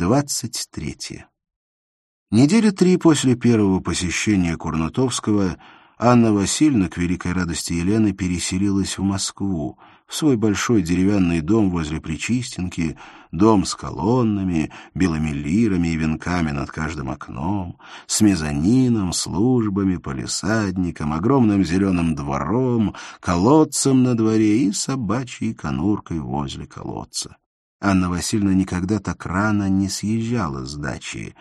23. Недели три после первого посещения Курнатовского Анна Васильевна, к великой радости Елены, переселилась в Москву, в свой большой деревянный дом возле Причистенки, дом с колоннами, белыми лирами и венками над каждым окном, с мезонином, службами, полисадником, огромным зеленым двором, колодцем на дворе и собачьей конуркой возле колодца. Анна Васильевна никогда так рано не съезжала с дачи.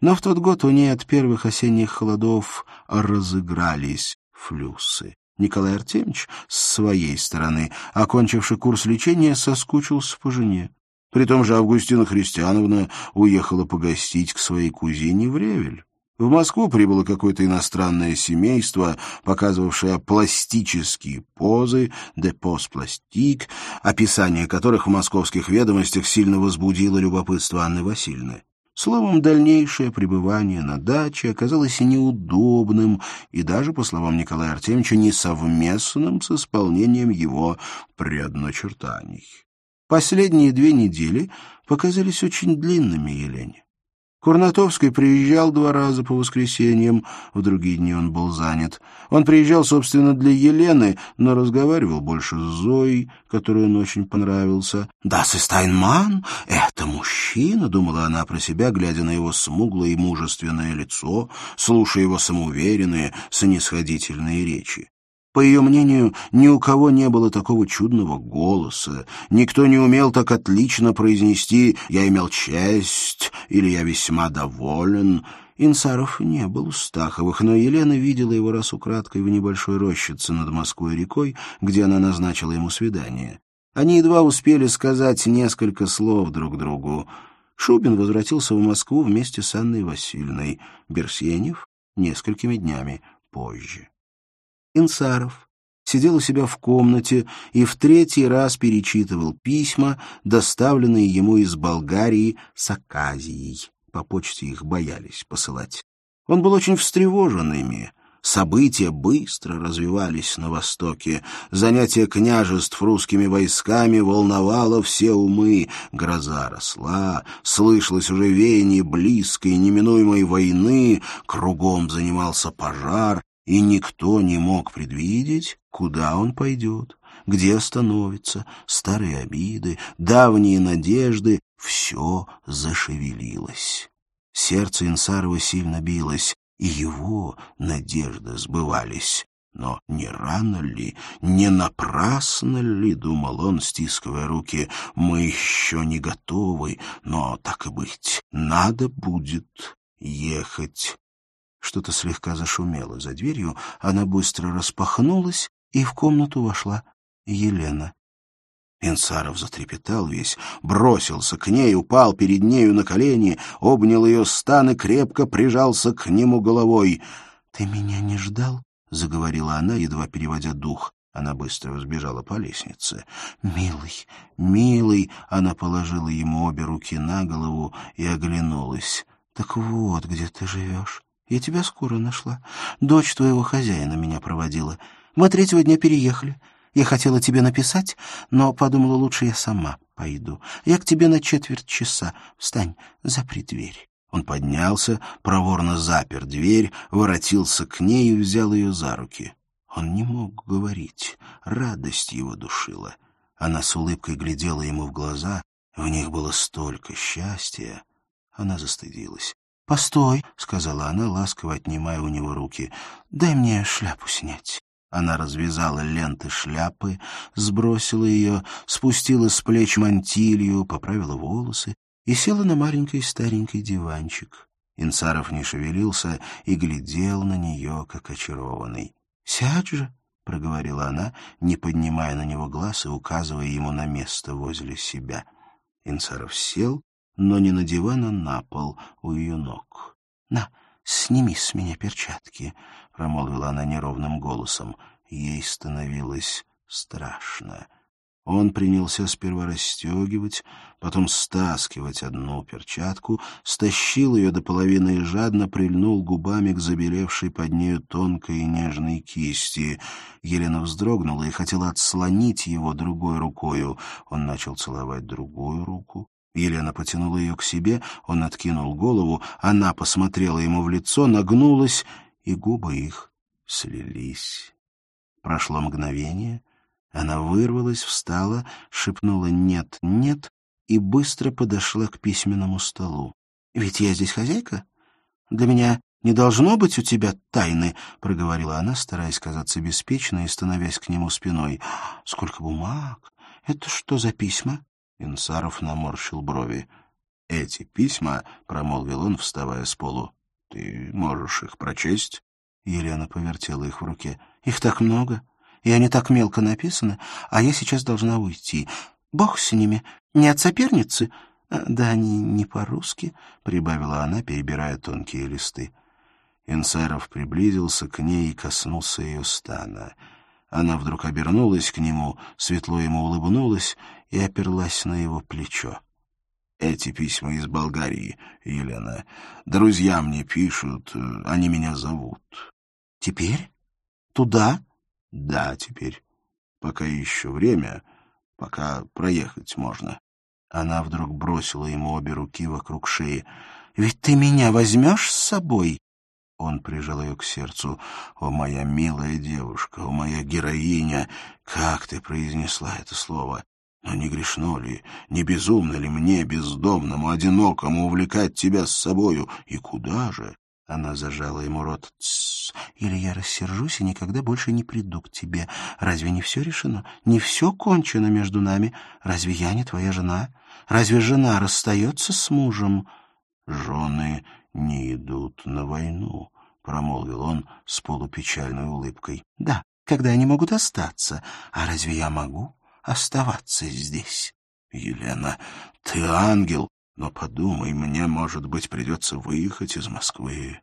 Но в тот год у ней от первых осенних холодов разыгрались флюсы. Николай Артемьевич, с своей стороны, окончивший курс лечения, соскучился по жене. При том же Августина Христиановна уехала погостить к своей кузине в Ревель. В Москву прибыло какое-то иностранное семейство, показывавшее пластические позы, депоз-пластик, описание которых в московских ведомостях сильно возбудило любопытство Анны Васильевны. Словом, дальнейшее пребывание на даче оказалось неудобным и даже, по словам Николая Артемьевича, несовместным с исполнением его предначертаний. Последние две недели показались очень длинными Елене. Курнатовский приезжал два раза по воскресеньям, в другие дни он был занят. Он приезжал, собственно, для Елены, но разговаривал больше с Зоей, которой он очень понравился. «Да, Стайнман — это мужчина», — думала она про себя, глядя на его смуглое и мужественное лицо, слушая его самоуверенные, снисходительные речи. По ее мнению, ни у кого не было такого чудного голоса, никто не умел так отлично произнести «я имел честь» или «я весьма доволен». Инсаров не был у Стаховых, но Елена видела его раз украдкой в небольшой рощице над Москвой рекой, где она назначила ему свидание. Они едва успели сказать несколько слов друг другу. Шубин возвратился в Москву вместе с Анной Васильевной, Берсенев — несколькими днями позже. Инсаров сидел у себя в комнате и в третий раз перечитывал письма, доставленные ему из Болгарии с Аказией. По почте их боялись посылать. Он был очень встревожен ими. События быстро развивались на Востоке. Занятие княжеств русскими войсками волновало все умы. Гроза росла, слышалось уже веяние близкой, неминуемой войны, кругом занимался пожар, и никто не мог предвидеть, куда он пойдет, где остановится, старые обиды, давние надежды — все зашевелилось. Сердце Инсарова сильно билось, и его надежды сбывались. Но не рано ли, не напрасно ли, — думал он, стискивая руки, — мы еще не готовы, но, так и быть, надо будет ехать что-то слегка зашумело за дверью, она быстро распахнулась, и в комнату вошла Елена. Инсаров затрепетал весь, бросился к ней, упал перед нею на колени, обнял ее стан и крепко прижался к нему головой. — Ты меня не ждал? — заговорила она, едва переводя дух. Она быстро взбежала по лестнице. «Милый, милый!» Она положила ему обе руки на голову и оглянулась. «Так вот, где ты живешь. Я тебя скоро нашла. Дочь твоего хозяина меня проводила. Мы третьего дня переехали. Я хотела тебе написать, но подумала, лучше я сама пойду. Я к тебе на четверть часа. Встань, запри дверь». Он поднялся, проворно запер дверь, воротился к ней и взял ее за руки. Он не мог говорить. Радость его душила. Она с улыбкой глядела ему в глаза. В них было столько счастья. Она застыдилась. «Постой», — сказала она, ласково отнимая у него руки, — «дай мне шляпу снять». Она развязала ленты шляпы, сбросила ее, спустила с плеч мантилью, поправила волосы и села на маленький старенький диванчик. Инсаров не шевелился и глядел на нее, как очарованный. «Сядь же», — проговорила она, не поднимая на него глаз и указывая ему на место возле себя. Инсаров сел но не на диван, а на пол у ее ног. — На, сними с меня перчатки, — промолвила она неровным голосом. Ей становилось страшно. Он принялся сперва расстегивать, потом стаскивать одну перчатку, стащил ее до половины и жадно прильнул губами к забелевшей под нею тонкой и нежной кисти. Елена вздрогнула и хотела отслонить его другой рукою. Он начал целовать другую руку, Елена потянула ее к себе, он откинул голову, она посмотрела ему в лицо, нагнулась, и губы их слились. Прошло мгновение, она вырвалась, встала, шепнула «нет, нет» и быстро подошла к письменному столу. «Ведь я здесь хозяйка. Для меня не должно быть у тебя тайны», — проговорила она, стараясь казаться беспечной и становясь к нему спиной. «Сколько бумаг! Это что за письма?» Инсаров наморщил брови. «Эти письма», — промолвил он, вставая с полу, — «ты можешь их прочесть?» Елена повертела их в руке. «Их так много, и они так мелко написаны, а я сейчас должна уйти. Бог с ними, не от соперницы?» «Да они не по-русски», — прибавила она, перебирая тонкие листы. Инсаров приблизился к ней и коснулся ее стана. Она вдруг обернулась к нему, светло ему улыбнулась и оперлась на его плечо. «Эти письма из Болгарии, Елена. Друзья мне пишут, они меня зовут». «Теперь? Туда?» «Да, теперь. Пока еще время, пока проехать можно». Она вдруг бросила ему обе руки вокруг шеи. «Ведь ты меня возьмешь с собой?» Он прижал ее к сердцу. «О, моя милая девушка, о, моя героиня! Как ты произнесла это слово! Но не грешно ли, не безумно ли мне, бездомному, одинокому, увлекать тебя с собою? И куда же?» Она зажала ему рот. «Тссс! Или я рассержусь и никогда больше не приду к тебе. Разве не все решено? Не все кончено между нами? Разве я не твоя жена? Разве жена расстается с мужем?» «Жены не идут на войну», — промолвил он с полупечальной улыбкой. «Да, когда они могут остаться. А разве я могу оставаться здесь?» «Елена, ты ангел, но подумай, мне, может быть, придется выехать из Москвы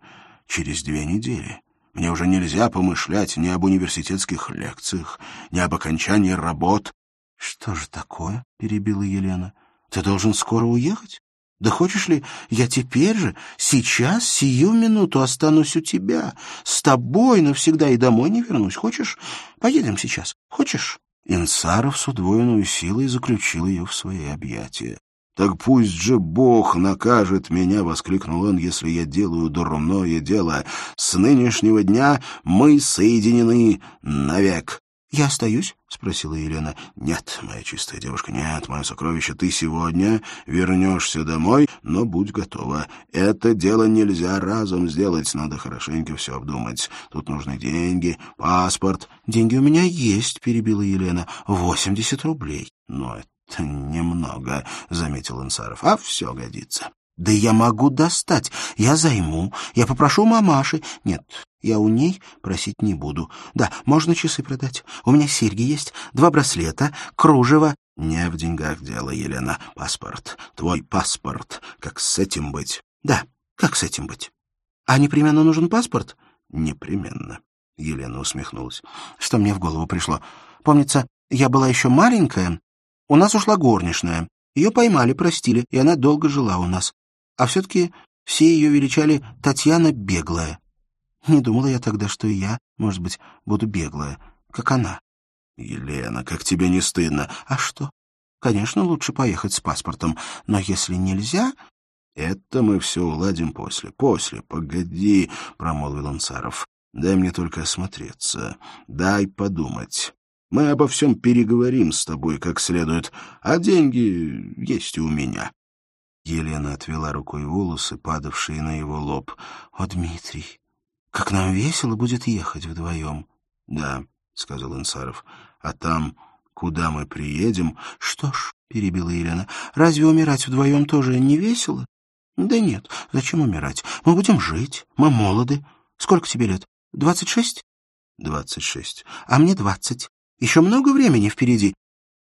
через две недели. Мне уже нельзя помышлять ни об университетских лекциях, ни об окончании работ». «Что же такое?» — перебила Елена. «Ты должен скоро уехать?» Да хочешь ли, я теперь же, сейчас, сию минуту останусь у тебя, с тобой навсегда и домой не вернусь. Хочешь? Поедем сейчас. Хочешь?» Инсаров с удвоенной силой заключил ее в свои объятия. «Так пусть же Бог накажет меня!» — воскликнул он, «если я делаю дурное дело. С нынешнего дня мы соединены навек. «Я остаюсь?» — спросила Елена. «Нет, моя чистая девушка, нет, мое сокровище, ты сегодня вернешься домой, но будь готова. Это дело нельзя разом сделать, надо хорошенько все обдумать. Тут нужны деньги, паспорт». «Деньги у меня есть», — перебила Елена. «Восемьдесят рублей». «Но это немного», — заметил Инсаров. «А все годится». «Да я могу достать. Я займу. Я попрошу мамаши. Нет, я у ней просить не буду. Да, можно часы продать. У меня серьги есть, два браслета, кружево». «Не в деньгах дело, Елена. Паспорт. Твой паспорт. Как с этим быть?» «Да, как с этим быть? А непременно нужен паспорт?» «Непременно». Елена усмехнулась. «Что мне в голову пришло? Помнится, я была еще маленькая. У нас ушла горничная. Ее поймали, простили, и она долго жила у нас. А все-таки все ее величали Татьяна Беглая. Не думала я тогда, что и я, может быть, буду беглая, как она. Елена, как тебе не стыдно? А что? Конечно, лучше поехать с паспортом, но если нельзя... Это мы все уладим после. После, погоди, промолвил Ансаров. Дай мне только осмотреться. Дай подумать. Мы обо всем переговорим с тобой как следует, а деньги есть и у меня. Елена отвела рукой волосы, падавшие на его лоб. «О, Дмитрий, как нам весело будет ехать вдвоем!» «Да», — сказал Инсаров, — «а там, куда мы приедем...» «Что ж», — перебила Елена, — «разве умирать вдвоем тоже не весело?» «Да нет, зачем умирать? Мы будем жить, мы молоды. Сколько тебе лет? Двадцать шесть?» «Двадцать шесть. А мне двадцать. Еще много времени впереди.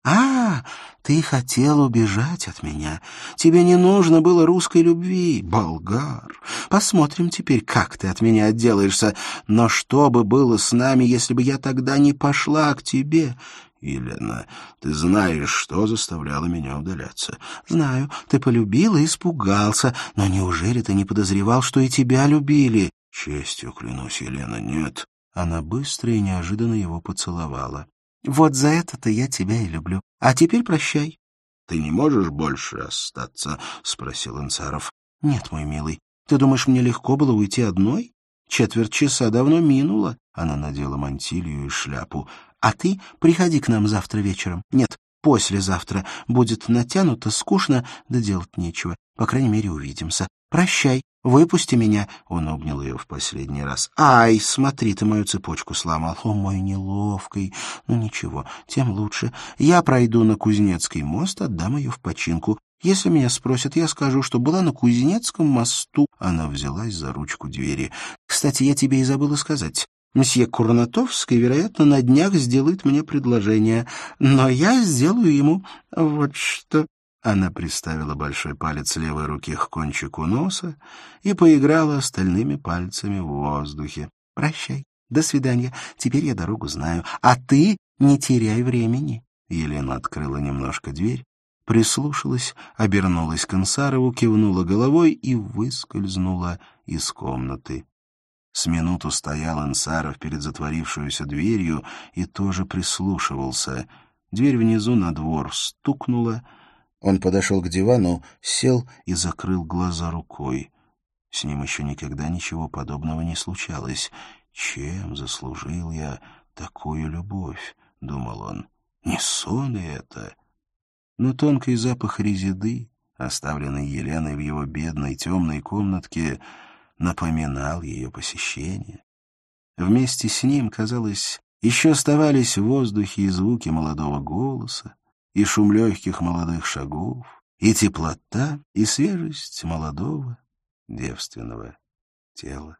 «А, ты хотел убежать от меня. Тебе не нужно было русской любви, болгар. Посмотрим теперь, как ты от меня отделаешься. Но что бы было с нами, если бы я тогда не пошла к тебе?» «Елена, ты знаешь, что заставляло меня удаляться?» «Знаю, ты полюбил и испугался. Но неужели ты не подозревал, что и тебя любили?» «Честью клянусь, Елена, нет». Она быстро и неожиданно его поцеловала. Вот за это-то я тебя и люблю. А теперь прощай. Ты не можешь больше остаться? — спросил Инцаров. — Нет, мой милый. Ты думаешь, мне легко было уйти одной? Четверть часа давно минула. Она надела мантилью и шляпу. А ты приходи к нам завтра вечером. Нет, послезавтра. Будет натянуто, скучно, да делать нечего. По крайней мере, увидимся. Прощай. Выпусти меня. Он обнял ее в последний раз. Ай, смотри, ты мою цепочку сломал. О, мой неловкий. Ну, ничего, тем лучше. Я пройду на Кузнецкий мост, отдам ее в починку. Если меня спросят, я скажу, что была на Кузнецком мосту. Она взялась за ручку двери. Кстати, я тебе и забыла сказать. Мсье Курнатовский, вероятно, на днях сделает мне предложение, но я сделаю ему вот что. Она приставила большой палец левой руки к кончику носа и поиграла остальными пальцами в воздухе. «Прощай. До свидания. Теперь я дорогу знаю. А ты не теряй времени». Елена открыла немножко дверь, прислушалась, обернулась к Ансарову, кивнула головой и выскользнула из комнаты. С минуту стоял Ансаров перед затворившуюся дверью и тоже прислушивался. Дверь внизу на двор стукнула. Он подошел к дивану, сел и закрыл глаза рукой. С ним еще никогда ничего подобного не случалось. «Чем заслужил я такую любовь?» — думал он. «Не сон ли это?» Но тонкий запах резиды, оставленный Еленой в его бедной темной комнатке, напоминал ее посещение. Вместе с ним, казалось, еще оставались в воздухе и звуки молодого голоса, и шум легких молодых шагов, и теплота, и свежесть молодого девственного тела.